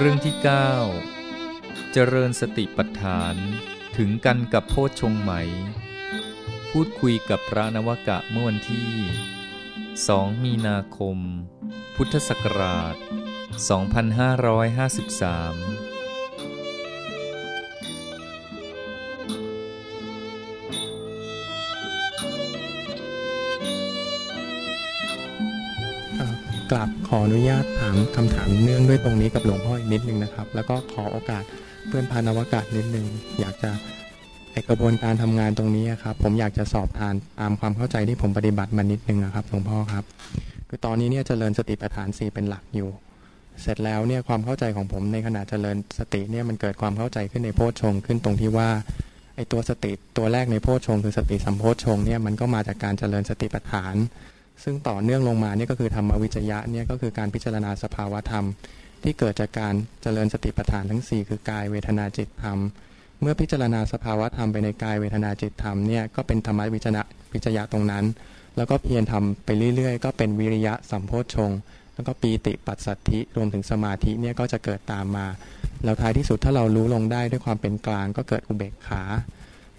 เรื่องที่ 9 เจริญสติปัฏฐานถึงกันกับโพชฌงไหม พูดคุยกับพระนวกะเมื่อวันที่ 2 มีนาคม พุทธศักราช 2553 กราบขออนุญาตถามคำถามเนื่องด้วยตรงนี้กับหลวงพ่ออีกนิดนึงนะครับ แล้วก็ขอโอกาสเพื่อนพานวกาศนิดนึงอยากจะไอกระบวนการทำงานตรงนี้ครับ ผมอยากจะสอบทานตามความเข้าใจที่ผมปฏิบัติมานิดนึงนะครับหลวงพ่อครับ คือตอนนี้เนี่ยเจริญสติปัฏฐานสี่เป็นหลักอยู่ เสร็จแล้วเนี่ยความเข้าใจของผมในขณะเจริญสติเนี่ยมันเกิดความเข้าใจขึ้นในโพชฌงขึ้นตรงที่ว่าไอตัวสติตัวแรกในโพชฌงคือสติสัมโพชฌงเนี่ยมันก็มาจากการเจริญสติปัฏฐาน ซึ่งต่อเนื่องลงมาเนี่ยก็คือธรรมวิจยะเนี่ยก็คือการพิจารณาสภาวะธรรม ที่เกิดจากการเจริญสติปัฏฐานทั้ง 4 คือกายเวทนาจิตธรรม เมื่อพิจารณาสภาวะธรรมไปในกายเวทนาจิตธรรมเนี่ยก็เป็นธรรมวิจนะวิจยะตรงนั้น แล้วก็เพียรทำไปเรื่อยๆ ก็เป็นวิริยะสัมโพชฌงแล้วก็ปีติปัสสัทธิรวมถึงสมาธิเนี่ยก็จะเกิดตามมา แล้วท้ายที่สุดถ้าเรารู้ลงได้ด้วยความเป็นกลางก็เกิดอุเบกขา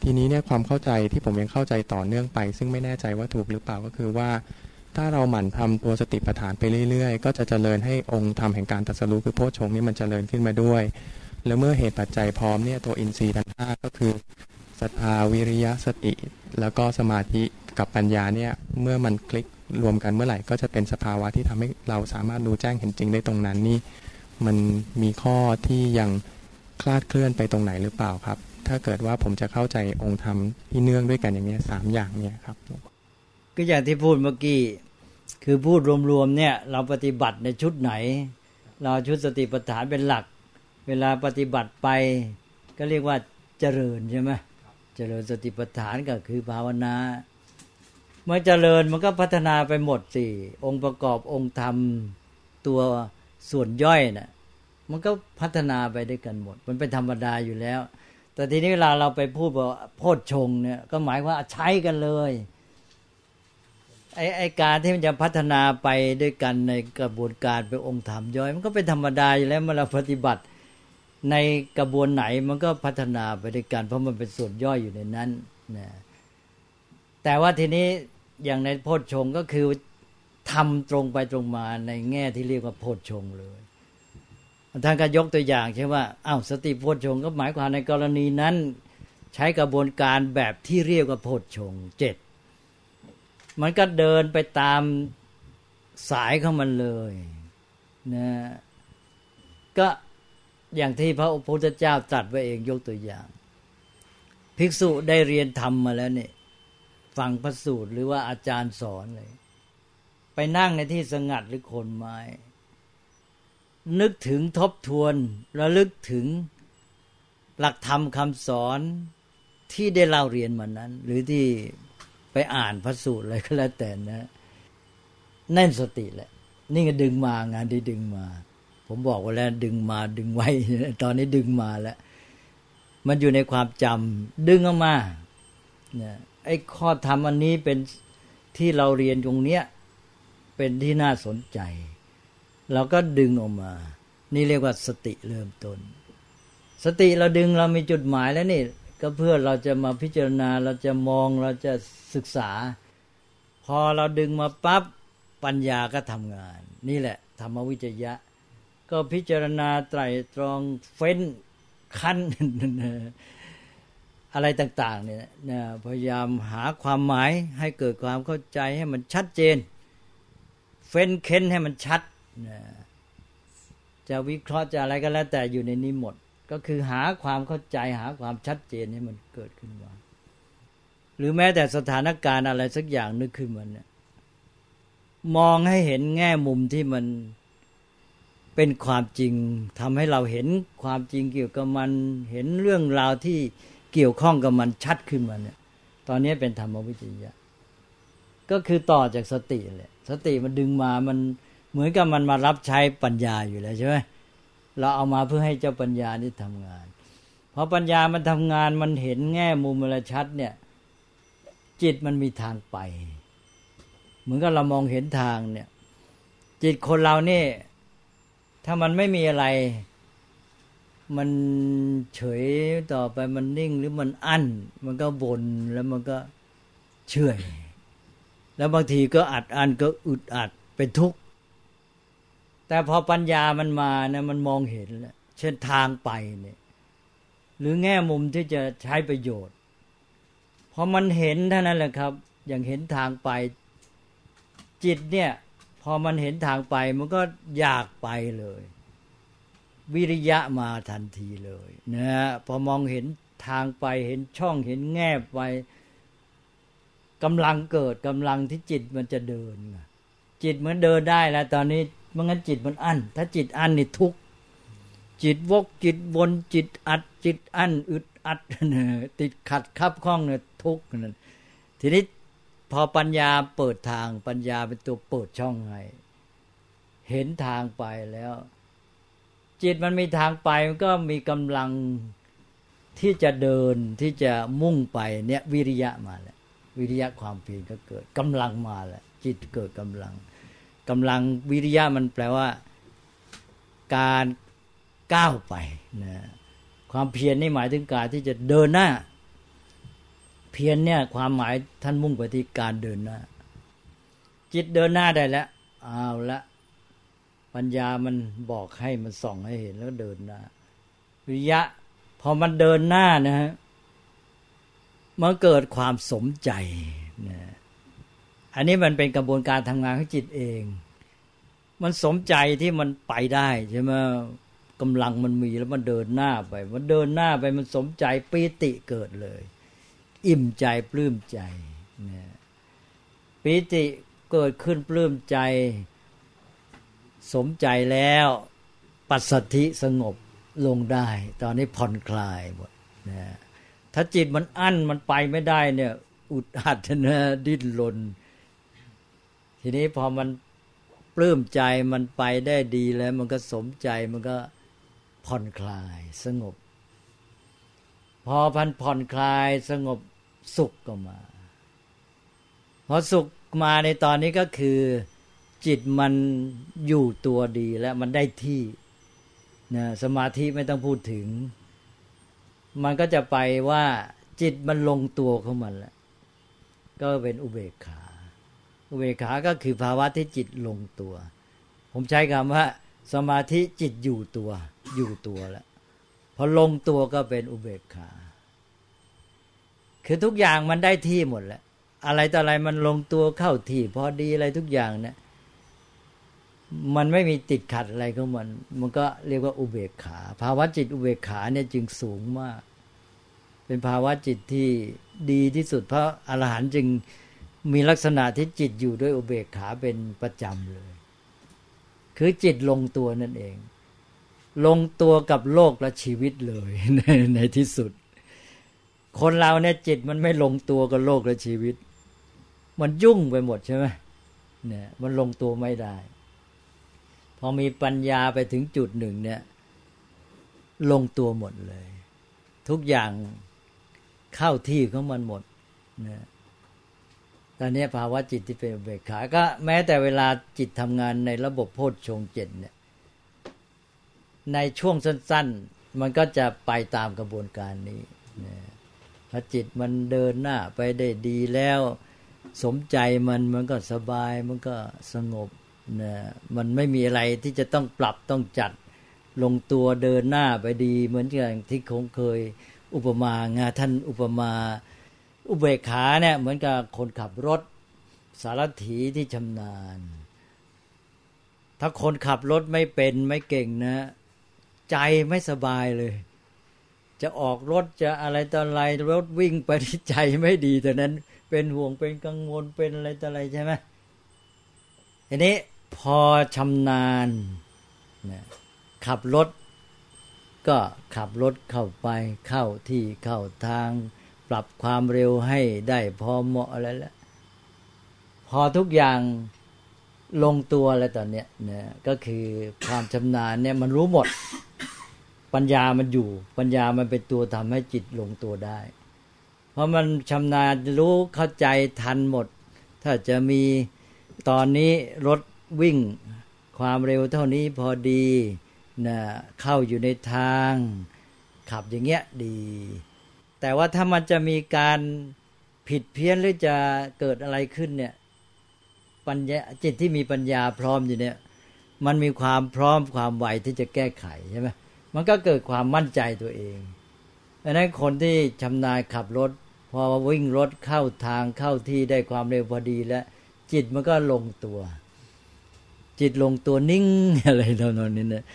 ทีนี้เนี่ยความเข้าใจที่ผมยังเข้าใจต่อเนื่องไป ซึ่งไม่แน่ใจว่าถูกหรือเปล่าก็คือว่า ถ้าเราหมั่นทำตัวสติปัฏฐานไปเรื่อยๆ ก็จะเจริญให้องค์ธรรมแห่งการตรัสรู้คือโพชฌงค์นี่มันเจริญขึ้นมาด้วย แล้วเมื่อเหตุปัจจัยพร้อมเนี่ยตัวอินทรีย์ทั้งห้าก็คือศรัทธาวิริยะสติ แล้วก็สมาธิกับปัญญาเนี่ยเมื่อมันคลิกรวมกันเมื่อไหร่ก็จะเป็นสภาวะที่ทำให้เราสามารถรู้แจ้งเห็นจริงได้ตรงนั้นนี่มันมีข้อที่ยังคลาดเคลื่อนไปตรงไหนหรือเปล่าครับ ถ้าเกิดว่าผมจะเข้าใจองค์ธรรมที่เนื่องด้วยกันอย่างนี้สามอย่างเนี่ยครับก็อย่างที่พูดเมื่อกี้ คือพูดรวมๆเนี่ย เราปฏิบัติในชุดไหน เราชุดสติปัฏฐานเป็นหลัก เวลาปฏิบัติไป ก็เรียกว่าเจริญใช่ไหมเจริญสติปัฏฐานก็คือภาวนาเมื่อเจริญมันก็พัฒนาไปหมดสิองค์ประกอบองค์ธรรมตัวส่วนย่อยน่ะมันก็พัฒนาไปด้วยกันหมด มันเป็นธรรมดาอยู่แล้ว แต่ทีนี้เวลาเราไปพูดว่าโพชฌงเนี่ยก็หมายว่าใช้กันเลย ไอ้ไอการที่มันจะพัฒนาไปด้วยกันในกระบวนการเป็นองค์ธรรมย่อย มันก็เป็นธรรมดาอยู่แล้วเมื่อเราปฏิบัติในกระบวนไหนมันก็พัฒนาไปด้วยกัน เพราะมันเป็นส่วนย่อยอยู่ในนั้นนะแต่ว่าทีนี้อย่างในโพชฌงก็คือทำตรงไปตรงมาในแง่ที่เรียกว่าโพชฌงเลยท่านก็ยกตัวอย่างใช่ว่าอ้าวสติโพชฌงก็หมายความในกรณีนั้น ใช้กระบวนการแบบที่เรียกว่าโพชฌงเจ็ด มันก็เดินไปตามสายของมันเลยนะก็อย่างที่พระพุทธเจ้าตรัสไว้เองยกตัวอย่าง ภิกษุได้เรียนธรรมมาแล้วเนี่ยฟังพระสูตรหรือว่าอาจารย์สอนเลย ไปนั่งในที่สงัดหรือคนไม้ นึกถึงทบทวนระลึกถึงหลักธรรมคำสอนที่ได้เล่าเรียนมานั้น หรือที่ ไปอ่านพระสูตรอะไรก็แล้วแต่นะ แน่นสติแหละ นี่ก็ดึงมางานที่ดึงมา ผมบอกว่าแล้วดึงมาดึงไว้ ตอนนี้ดึงมาแล้ว มันอยู่ในความจำดึงออกมาเนี่ยไอ้ข้อธรรมอันนี้เป็นที่เราเรียนตรงเนี้ยเป็นที่น่าสนใจ เราก็ดึงออกมา นี่เรียกว่าสติเริ่มต้น สติเราดึงเรามีจุดหมายแล้วนี่ ก็เพื่อเราจะมาพิจารณาเราจะมองเราจะศึกษา พอเราดึงมาปั๊บปัญญาก็ทำงาน นี่แหละ ธรรมวิจยะ ก็พิจารณาไตรตรองเฟ้นคั้นอะไรต่างๆเนี่ยนะพยายามหาความหมายให้เกิดความเข้าใจให้มันชัดเจน เฟ้นเค้นให้มันชัดนะจะวิเคราะห์จะอะไรก็แล้วแต่อยู่ในนี้หมด ก็คือหาความเข้าใจหาความชัดเจนให้มันเกิดขึ้นมาหรือแม้แต่สถานการณ์อะไรสักอย่างนึกขึ้นมาเนี่ยมองให้เห็นแง่มุมที่มันเป็นความจริงทำให้เราเห็นความจริงเกี่ยวกับมันเห็นเรื่องราวที่เกี่ยวข้องกับมันชัดขึ้นมาเนี่ย ตอนนี้เป็นธรรมวิจยะก็คือต่อจากสติแหละสติมันดึงมามันเหมือนกับมันมารับใช้ปัญญาอยู่แล้วใช่ไหม เราเอามาเพื่อให้เจ้าปัญญานี่ทำงานพอปัญญามันทำงานมันเห็นแง่มุมอะไรชัดเนี่ย จิตมันมีทางไป เหมือนกับเรามองเห็นทางเนี่ย จิตคนเราเนี่ยถ้ามันไม่มีอะไร มันเฉยต่อไปมันนิ่งหรือมันอั้น มันก็บนแล้วมันก็เชื่อยแล้วบางทีก็อัดอั้นก็อึดอัดเป็นทุกข์ แต่พอปัญญามันมานะมันมองเห็นแล้วเช่นทางไปเนี่ย หรือแง่มุมที่จะใช้ประโยชน์พอมันเห็นเท่านั้นแหละครับ อย่างเห็นทางไป จิตเนี่ย พอมันเห็นทางไปมันก็อยากไปเลย วิริยะมาทันทีเลยนะพอมองเห็นทางไปเห็นช่องเห็นแง่ไปกำลังเกิดกำลังที่จิตมันจะเดินจิตเหมือนเดินได้แล้ว ตอนนี้ มันงั้นจิตมันอั้นถ้าจิตอั้นนี่ทุกจิตวกจิตวนจิตอัด จิตอั้นอึดอัดติดขัดคับข้องเนี่ยทุกนั่นทีนี้พอปัญญาเปิดทางปัญญาเป็นตัวเปิดช่องให้เห็นทางไปแล้ว จิตมันมีทางไปมันก็มีกำลังที่จะเดินที่จะมุ่งไปเนี่ยวิริยะมาแล้ววิริยะความเพียรก็เกิดกำลังมาแล้วจิตเกิดกำลัง กำลังวิริยะมันแปลว่า การก้าวไปนะความเพียรนี่หมายถึงการที่จะเดินหน้า เพียรเนี่ยความหมายท่านมุ่งไปที่การเดินหน้า จิตเดินหน้าได้แล้วเอาละปัญญามันบอกให้มันส่องให้เห็นแล้วเดินหน้าวิริยะ พอมันเดินหน้านะฮะมันเกิดความสมใจนะ อันนี้มันเป็นกระบวนการทำงานของจิตเอง มันสมใจที่มันไปได้ใช่ไหมกำลังมันมีแล้วมันเดินหน้าไป มันเดินหน้าไปมันสมใจปีติเกิดเลย อิ่มใจปลื้มใจนปิติเกิดขึ้นปลื้มใจ สมใจแล้วปัสสธิสงบลงได้ ตอนนี้ผ่อนคลายหมดนะถ้าจิตมันอั้นมันไปไม่ได้เนี่ย อุดอัดนะดิ้นรน ทีนี้พอมันปลื้มใจมันไปได้ดีแล้ว มันก็สมใจมันก็ผ่อนคลายสงบ พอพันผ่อนคลายสงบสุขก็มา พอสุขมาในตอนนี้ก็คือ จิตมันอยู่ตัวดีแล้วมันได้ที่นะสมาธิไม่ต้องพูดถึง มันก็จะไปว่าจิตมันลงตัวของมันแล้ว ก็เป็นอุเบกขา อุเบกขาก็คือภาวะที่จิตลงตัว ผมใช้คำว่า สมาธิจิตอยู่ตัว อยู่ตัวแล้วพอลงตัวก็เป็นอุเบกขา คือทุกอย่างมันได้ที่หมดแล้ว อะไรต่ออะไรมันลงตัวเข้าที่พอดีอะไรทุกอย่างเนะมันไม่มีติดขัดอะไรของมัน มันก็เรียกว่าอุเบกขา ภาวะจิตอุเบกขาเนี่ยจึงสูงมาก เป็นภาวะจิตที่ดีที่สุด เพราะอรหันต์จึง มีลักษณะที่จิตอยู่ด้วยอุเบกขาเป็นประจำเลย คือจิตลงตัวนั่นเอง ลงตัวกับโลกและชีวิตเลยในในที่สุด คนเราเนี่ยจิตมันไม่ลงตัวกับโลกและชีวิต มันยุ่งไปหมดใช่ไหมเนี่ยมันลงตัวไม่ได้ พอมีปัญญาไปถึงจุดหนึ่งเนี่ย ลงตัวหมดเลย ทุกอย่างเข้าที่ของมันหมดเนี่ย ตอนนี้ภาวะจิตที่เป็นเบกขา ก็แม้แต่เวลาจิตทำงานในระบบโพชฌงเจ็ดเนี่ย ในช่วงสั้น ๆ มันก็จะไปตามกระบวนการนี้นะพอจิตมันเดินหน้าไปได้ดีแล้ว สมใจมันมันก็สบายมันก็สงบนะมันไม่มีอะไรที่จะต้องปรับต้องจัดลงตัวเดินหน้าไปดี เหมือนอย่างที่คงเคยอุปมางาท่านอุปมา อุเบกขาเนี่ยเหมือนกับคนขับรถสารถีที่ชำนาญ ถ้าคนขับรถไม่เป็นไม่เก่งนะ ใจไม่สบายเลย จะออกรถจะอะไรต่ออะไรรถวิ่งไปที่ใจไม่ดีแต่นั้น เป็นห่วงเป็นกังวลเป็นอะไรต่ออะไรใช่ไหมทีนี้พอชำนาญนะขับรถก็ขับรถเข้าไปเข้าที่เข้าทาง ปรับความเร็วให้ได้พอเหมาะอะไรแล้วพอทุกอย่างลงตัวแล้วตอนเนี้ยนะก็คือความชำนาญเนี่ยมันรู้หมด ปัญญามันอยู่ ปัญญามันเป็นตัวทำให้จิตลงตัวได้ เพราะมันชำนาญรู้เข้าใจทันหมด ถ้าจะมีตอนนี้รถวิ่งความเร็วเท่านี้พอดีนะเข้าอยู่ในทาง ขับอย่างเงี้ยดี แต่ว่าถ้ามันจะมีการผิดเพี้ยนหรือจะเกิดอะไรขึ้นเนี่ยปัญญาจิตที่มีปัญญาพร้อมอยู่เนี่ย มันมีความพร้อมความไวที่จะแก้ไขใช่ไหมมันก็เกิดความมั่นใจตัวเองดังนั้นคนที่ชำนาญขับรถ พอวิ่งรถเข้าทางเข้าที่ได้ความเร็วพอดีแล้ว จิตมันก็ลงตัว จิตลงตัวนิ่งอะไรทำนองนี้เนี่ย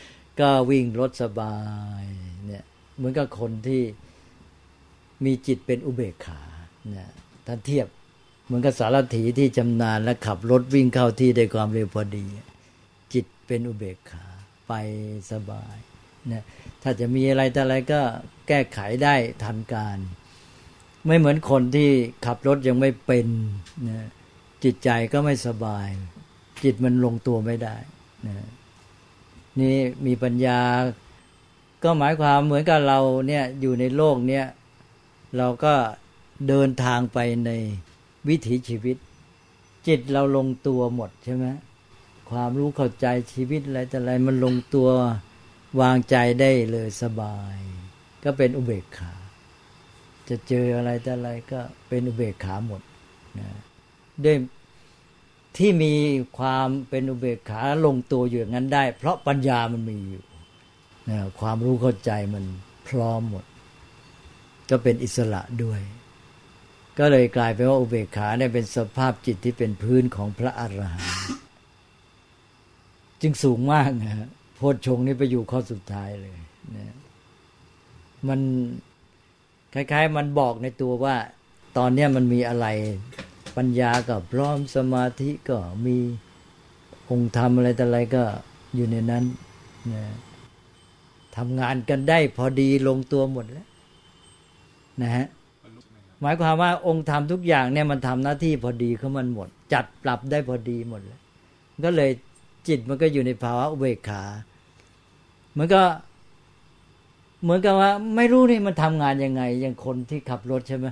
ก็วิ่งรถสบายเนี่ยเหมือนกับคนที่ มีจิตเป็นอุเบกขานี่ท่านเทียบเหมือนกับสารถีที่จำนานและขับรถวิ่งเข้าที่ได้ความเร็วพอดี จิตเป็นอุเบกขาไปสบายนี่ถ้าจะมีอะไรแต่อะไรก็แก้ไขได้ทันการ ไม่เหมือนคนที่ขับรถยังไม่เป็นนะจิตใจก็ไม่สบาย จิตมันลงตัวไม่ได้นะนี่มีปัญญา ก็หมายความเหมือนกับเราเนี่ยอยู่ในโลกเนี้ย เราก็เดินทางไปในวิถีชีวิต จิตเราลงตัวหมดใช่ไหมความรู้เข้าใจชีวิตอะไรแต่อะไรมันลงตัววางใจได้เลยสบาย ก็เป็นอุเบกขา จะเจออะไรแต่อะไรก็เป็นอุเบกขาหมดนะด้วยที่มีความเป็นอุเบกขาลงตัวอยู่อย่างนั้นได้ เพราะปัญญามันมีอยู่นะความรู้เข้าใจมันพร้อมหมด ก็เป็นอิสระด้วย ก็เลยกลายเป็นว่าอุเบกขาเนี่ยเป็นสภาพจิตที่เป็นพื้นของพระอรหันต์จึงสูงมากนะฮะโพชฌงนี่ไปอยู่ข้อสุดท้ายเลยนะมันคล้ายๆ มันบอกในตัวว่า ตอนเนี้ยมันมีอะไรปัญญาก็พร้อมสมาธิก็มีองค์ธรรมอะไรแต่อะไรก็อยู่ในนั้นนะทำงานกันได้พอดีลงตัวหมดแล้ว นะฮะหมายความว่าองค์ธรรมทุกอย่างเนี่ยมันทำหน้าที่พอดีของมันหมด จัดปรับได้พอดีหมดแล้วก็เลยจิตมันก็อยู่ในภาวะอุเบกขาเหมือนก็ เหมือนกับว่า ไม่รู้นี่มันทำงานยังไง อย่างคนที่ขับรถใช่ไหม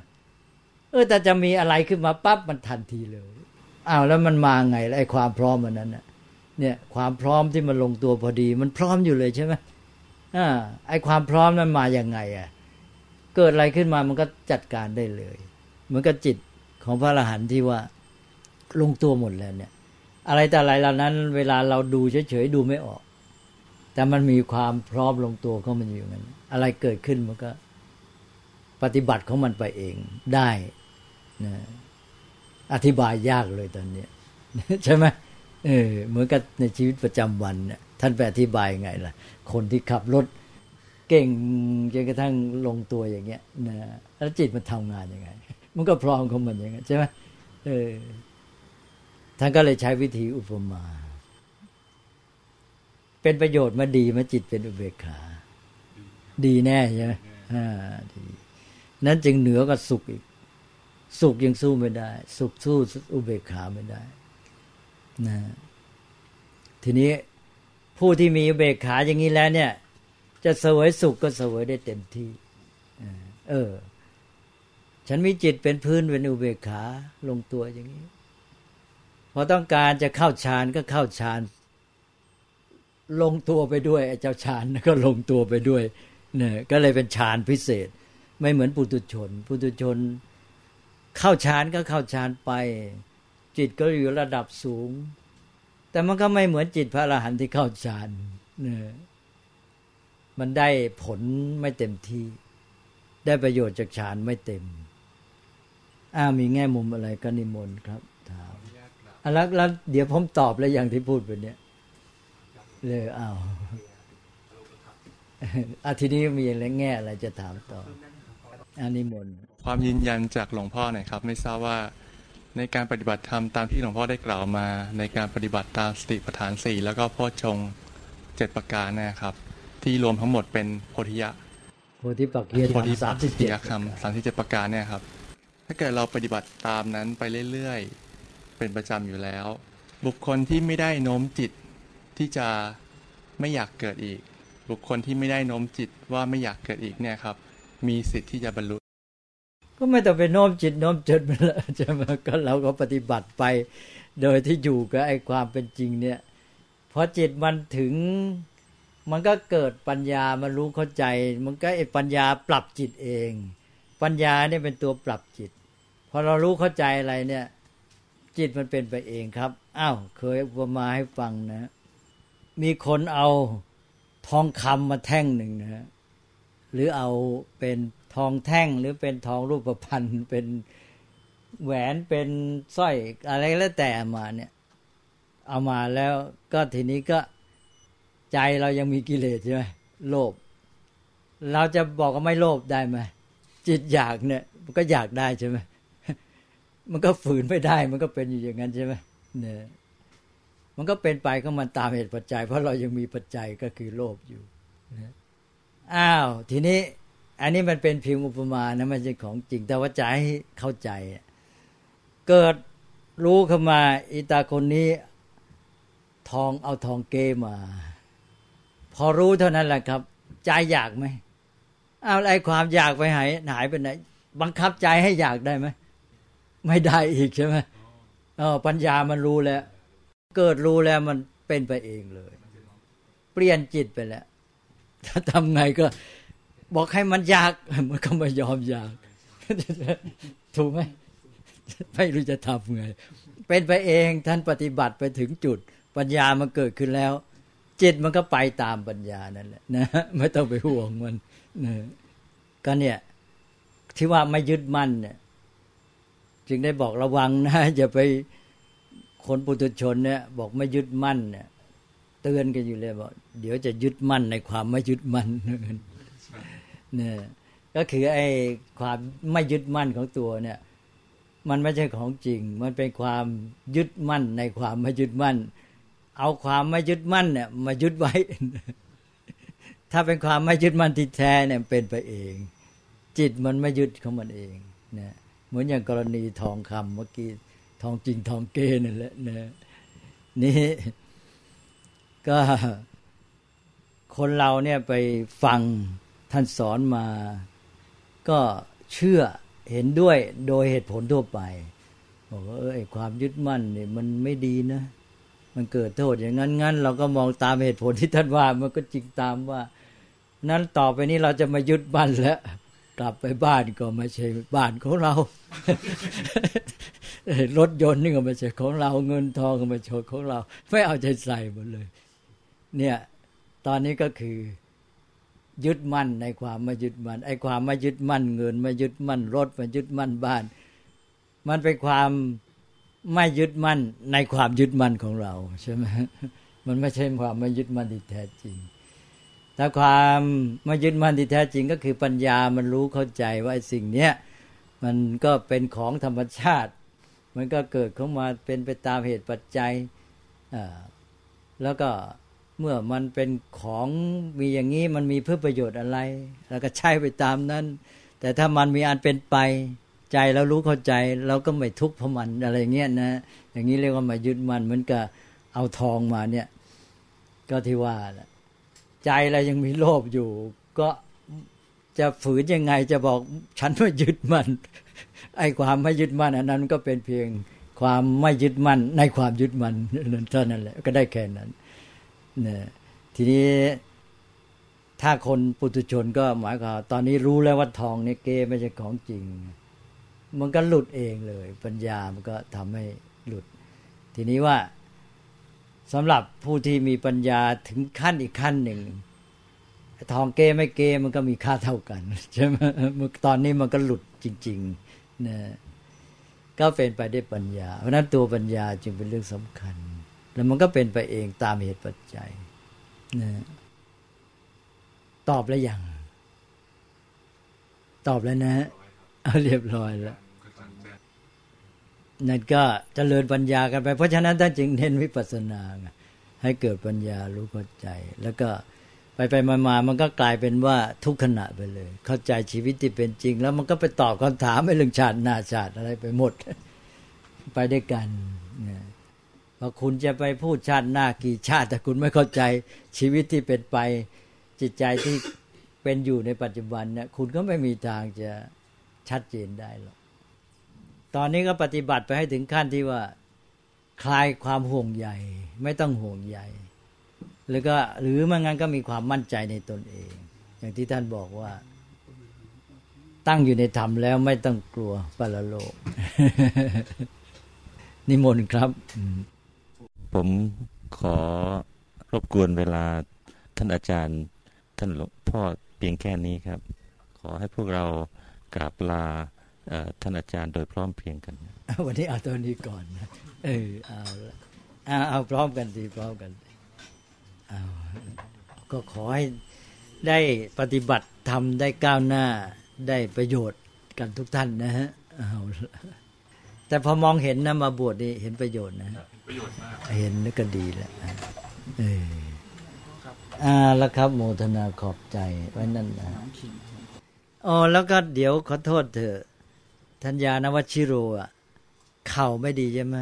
เออแต่จะมีอะไรขึ้นมาปั๊บมันทันทีเลยอ้าวแล้วมันมาไงไอ้ความพร้อมมันนั้นน่ะเนี่ย ความพร้อมที่มันลงตัวพอดี มันพร้อมอยู่เลยใช่ไหมอ่าไอ้ความพร้อมนั้นมาอย่างไง อะ เกิดอะไรขึ้นมามันก็จัดการได้เลย เหมือนกับจิตของพระอรหันต์ที่ว่าลงตัวหมดแล้วเนี่ย อะไรแต่อะไรเหล่านั้น เวลาเราดูเฉยๆดูไม่ออก แต่มันมีความพร้อมลงตัวของมันอยู่นั้นอะไรเกิดขึ้นมันก็ ปฏิบัติของมันไปเองได้นะอธิบายยากเลยตอนนี้ใช่ไหมเออเหมือนกับในชีวิตประจำวันเนี่ยท่านไปอธิบายไงล่ะ คนที่ขับรถ เก่งจนกระทั่งลงตัวอย่างเงี้ยนะแล้วจิตมันทำงานยังไง มันก็พร้อมของมันอย่างเงี้ยใช่ไหมเออท่านก็เลยใช้วิธีอุปมา เป็นประโยชน์มาดีมาจิตเป็นอุเบกขา ดีแน่ใช่ไหมอ่าดีนั้นจึงเหนือกับสุขอีก สุขยังสู้ไม่ได้ สุขสู้อุเบกขาไม่ได้นะทีนี้ผู้ที่มีอุเบกขาอย่างนี้แล้วเนี่ย จะเสวยสุขก็เสวยได้เต็มที่ เออ ฉันมีจิตเป็นพื้นเป็นอุเบกขาลงตัวอย่างนี้ พอต้องการจะเข้าฌานก็เข้าฌาน ลงตัวไปด้วยไอ้เจ้าฌานก็ลงตัวไปด้วย เนี่ย ก็เลยเป็นฌานพิเศษ ไม่เหมือนปุตุชน ปุตุชน เข้าฌานก็เข้าฌานไป จิตก็อยู่ระดับสูง แต่มันก็ไม่เหมือนจิตพระอรหันต์ที่เข้าฌานเนี่ย มันได้ผลไม่เต็มที่ ได้ประโยชน์จากฌานไม่เต็ม อ้ามีแง่มุมอะไรก็นิมนต์ครับถามอะแล้วแล้วเดี๋ยวผมตอบแล้วอย่างที่พูดไปเนี้ยเลยอ้าวอาทีนี้มีอะไรแง่อะไรจะถามต่ออานิมนต์ความยืนยันจากหลวงพ่อหน่อยครับ ไม่ทราบว่าในการปฏิบัติธรรมตามที่หลวงพ่อได้กล่าวมา ในการปฏิบัติตามสติปัฏฐานสี่แล้วก็พ่อชงเจ็ดประการนะครับ ที่รวมทั้งหมดเป็นโพธิยะโพธิปักเกียโพธิสามสิบเจ็ดคำสามสิบเจ็ดประการเนี่ยครับ ถ้าเกิดเราปฏิบัติตามนั้นไปเรื่อยๆ เป็นประจำอยู่แล้ว บุคคลที่ไม่ได้โน้มจิตที่จะไม่อยากเกิดอีก บุคคลที่ไม่ได้โน้มจิตว่าไม่อยากเกิดอีกเนี่ยครับ มีสิทธิ์ที่จะบรรลุก็ไม่ต้องไปโน้มจิตโน้มจิตมันละใช่ไหมก็เราก็ปฏิบัติไป โดยที่อยู่กับไอ้ความเป็นจริงเนี่ยพอจิตมันถึง มันก็เกิดปัญญามันรู้เข้าใจ มันก็ไอ้ปัญญาปรับจิตเอง ปัญญาเนี่ยเป็นตัวปรับจิต พอเรารู้เข้าใจอะไรเนี่ย จิตมันเป็นไปเองครับอ้าวเคยอุปมาให้ฟังนะ มีคนเอาทองคำมาแท่งหนึ่งนะฮะหรือเอาเป็นทองแท่งหรือเป็นทองรูปพรรณเป็นแหวนเป็นสร้อยอะไรแล้วแต่มาเนี่ย เอามาแล้วก็ทีนี้ก็ ใจเรายังมีกิเลสใช่ไหมโลภเราจะบอกว่าไม่โลภได้ไหมจิตอยากเนี่ยมันก็อยากได้ใช่ไหมมันก็ฝืนไม่ได้ มันก็เป็นอยู่อย่างนั้นใช่ไหมเนี่ยมันก็เป็นไปก็มันตามเหตุปัจจัย เพราะเรายังมีปัจจัยก็คือโลภอยู่นะอ้าว ทีนี้ อันนี้มันเป็นเพียงอุปมานะมันเป็นของจริงแต่ว่าใจเข้าใจ เกิดรู้เข้ามาอีตาคนนี้ ทองเอาทองเกมา อรู้เท่านั้นแหละครับ ใจอยากไหมเอาไอ้ความอยากไปหายหายไปไหนบังคับใจให้อยากได้ไหมไม่ได้อีกใช่ไหมเออปัญญามันรู้แล้ว เกิดรู้แล้วมันเป็นไปเองเลย เปลี่ยนจิตไปแล้ว ถ้าทำไงก็ บอกให้มันอยากมันก็ไม่ยอมอยาก ถูกไหมไม่รู้จะทำไง เป็นไปเองท่านปฏิบัติไปถึงจุด ปัญญามันเกิดขึ้นแล้ว จิตมันก็ไปตามปัญญานั่นแหละนะไม่ต้องไปห่วงมันนะก็เนี่ย ที่ว่าไม่ยึดมั่นเนี่ย จึงได้บอกระวังนะอย่าไปคนปุถุชนเนี่ย บอกไม่ยึดมั่นเนี่ยเตือนกันอยู่เลยบอกเดี๋ยวจะยึดมั่นในความไม่ยึดมั่นเนี่ยก็คือไอ้ความไม่ยึดมั่นของตัวเนี่ย มันไม่ใช่ของจริง มันเป็นความยึดมั่นในความไม่ยึดมั่น เอาความไม่ยึดมั่นเนี่ยมายึดไว้ ถ้าเป็นความไม่ยึดมั่นที่แท้เนี่ยเป็นไปเอง จิตมันไม่ยึดของมันเองนะเหมือนอย่างกรณีทองคำเมื่อกี้ทองจริงทองเกนั่นแหละนะนี่ก็คนเราเนี่ยไปฟังท่านสอนมา ก็เชื่อเห็นด้วยโดยเหตุผลทั่วไปบอกว่าเออไอความยึดมั่นเนี่ยมันไม่ดีนะ มันเกิดโทษอย่างนั้นงั้นเราก็มองตามเหตุผลที่ท่านว่า มันก็จริงตามว่า นั้นต่อไปนี้เราจะมายึดมั่นแล้ว กลับไปบ้านก็ไม่ใช่บ้านของเรารถยนต์นี่ก็ไม่ใช่ของเราเงินทองก็ไม่ใช่ของเรา ไม่เอาใจใส่หมดเลย เนี่ย ตอนนี้ก็คือ ยึดมั่นในความม่ยึดมั่นไอ้ความม่ยึดมั่นเงินม่ยึดมั่นรถม่ยึดมั่นบ้าน มันเป็นความ ไม่ยึดมั่นในความยึดมั่นของเราใช่ไหมมันไม่ใช่ความไม่ยึดมั่นที่แท้จริงถ้าความไม่ยึดมั่นที่แท้จริงก็คือปัญญามันรู้เข้าใจว่าสิ่งเนี้ยมันก็เป็นของธรรมชาติ มันก็เกิดขึ้นมาเป็นไปตามเหตุปัจจัยแล้วก็เมื่อมันเป็นของมีอย่างนี้มันมีเพื่อประโยชน์อะไร แล้วก็ใช้ไปตามนั้น แต่ถ้ามันมีอันเป็นไป ใจเรารู้เข้าใจเราก็ไม่ทุกข์เพราะมันอะไรเงี้ยนะ อย่างนี้เรียกว่ามายึดมันเหมือนกับเอาทองมาเนี่ย ก็ที่ว่าแหละใจเรายังมีโลภอยู่ ก็จะฝืนยังไงจะบอกฉันไม่ยึดมันไอ้ความไม่ยึดมั่นอันนั้นก็เป็นเพียงความไม่ยึดมั่นในความยึดมั่นเท่านั้นแหละก็ได้แค่นั้นเนี่ยทีนี้ถ้าคนปุถุชนก็หมายความตอนนี้รู้แล้วว่าทองเนี่ยเกไม่ใช่ของจริง มันก็หลุดเองเลย ปัญญามันก็ทำให้หลุด ทีนี้ว่าสำหรับผู้ที่มีปัญญาถึงขั้นอีกขั้นหนึ่ง ทองเกไม่เกมันก็มีค่าเท่ากันใช่ไหมตอนนี้มันก็หลุดจริงๆนะก็เป็นไปได้วยปัญญา เพราะนั้นตัวปัญญาจึงเป็นเรื่องสำคัญ แล้วมันก็เป็นไปเองตามเหตุปัจจัยนะตอบแล้วยัง ตอบแล้วนะ เอาเรียบร้อยแล้วนั่นก็เจริญปัญญากันไป เพราะฉะนั้นท่านจึงเน้นวิปัสสนาให้เกิดปัญญารู้เข้าใจ แล้วก็ไปไปมามามันก็กลายเป็นว่าทุกขณะไปเลย เข้าใจชีวิตที่เป็นจริง แล้วมันก็ไปตอบคำถามไม่เรื่องชาตินาชาติอะไรไปหมด ไปด้วยกันเนี่ยพอคุณจะไปพูดชาติหน้ากี่ชาติ แต่คุณไม่เข้าใจชีวิตที่เป็นไปจิตใจที่เป็นอยู่ในปัจจุบันเนี่ยคุณก็ไม่มีทางจะ ชัดเจนได้หรอก ตอนนี้ก็ปฏิบัติไปให้ถึงขั้นที่ว่า คลายความห่วงใยไม่ต้องห่วงใยแล้วก็หรือไม่งั้นก็มีความมั่นใจในตนเอง อย่างที่ท่านบอกว่า ตั้งอยู่ในธรรมแล้วไม่ต้องกลัวปรโลก นิมนต์ครับ ผมขอรบกวนเวลาท่านอาจารย์ ท่านหลวงพ่อเพียงแค่นี้ครับ ขอให้พวกเรา กราบลาท่านอาจารย์โดยพร้อมเพียงกัน วันนี้เอาตัวนี้ก่อนนะเออเอาเอาเอาพร้อมกันสิพร้อมกันเอาก็ขอให้ได้ปฏิบัติทำได้ก้าวหน้าได้ประโยชน์กันทุกท่านนะฮะเอาแต่พอมองเห็นนะมาบวชนี่เห็นประโยชน์นะประโยชน์มากเห็นแล้วก็ดีแล้วเอออ่าแล้วครับโมทนาขอบใจไว้นั่นนะ อ๋อแล้วก็เดี๋ยวขอโทษเถอะธัญญานวชิโรอะเข่าไม่ดีใช่ไหม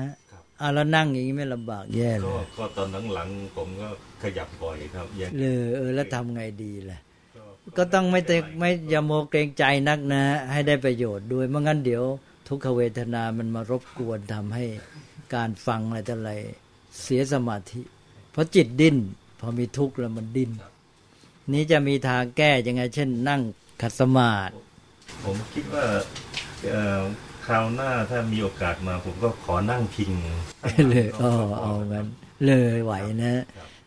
อ่าแล้วนั่งอย่างนี้ไม่ลำบากแย่เลก็ยก็ตอนหลังๆผมก็ขยับบ่อยครับยังเลยเออแล้วทำไงดีล่ะ ก็ต้องไม่เตไม่อย่าโมเกรงใจนักนะ ให้ได้ประโยชน์ด้วยไม่งั้นเดี๋ยว ทุกขเวทนามันมารบกวนทำให้การฟังอะไรต่ออะไรเสียสมาธิ เพราะจิตดิ้นพอมีทุกข์แล้วมันดิ้นนี้จะมีทางแก้ยังไง เช่น นั่ง ขัดสมาธิผมคิดว่าเอ่อคราวหน้าถ้ามีโอกาสมา ผมก็ขอนั่งพิงเลยอ๋อเอางั้นเลยไหวนะ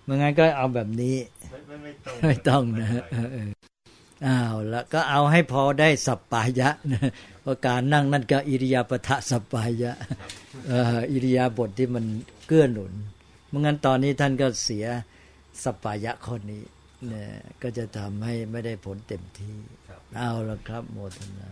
ไม่งั้นก็เอาแบบนี้ ไม่ไม่ไม่ต้องไม่ต้องนะเออเอออ้าวแล้วก็เอาให้พอได้สัปปายะนะเพราะการนั่งนั่นก็อิริยาปถะสัปปายะเอ่ออิริยาบถที่มันเกื้อหนุนเมื่องั้นตอนนี้ท่านก็เสียสัปปายะข้อนี้เนี่ยก็จะทำให้ไม่ได้ผลเต็มที่ เอาละครับโมทนา